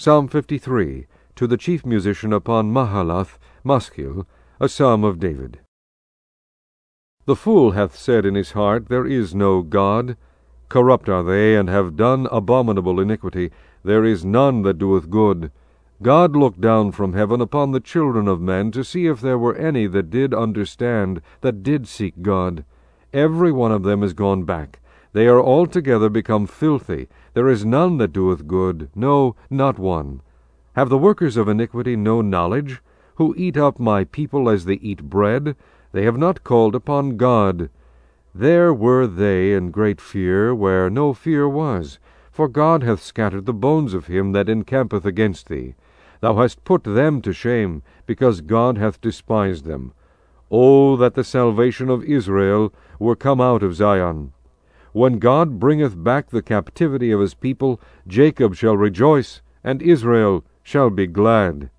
Psalm 53, to the chief musician upon Mahalath, Maschil, a psalm of David. The fool hath said in his heart, There is no God. Corrupt are they, and have done abominable iniquity. There is none that doeth good. God looked down from heaven upon the children of men to see if there were any that did understand, that did seek God. Every one of them is gone back. They are altogether become filthy. There is none that doeth good, no, not one. Have the workers of iniquity no knowledge, who eat up my people as they eat bread? They have not called upon God. There were they in great fear, where no fear was. For God hath scattered the bones of him that encampeth against thee. Thou hast put them to shame, because God hath despised them. O that the salvation of Israel were come out of Zion! When God bringeth back the captivity of his people, Jacob shall rejoice, and Israel shall be glad.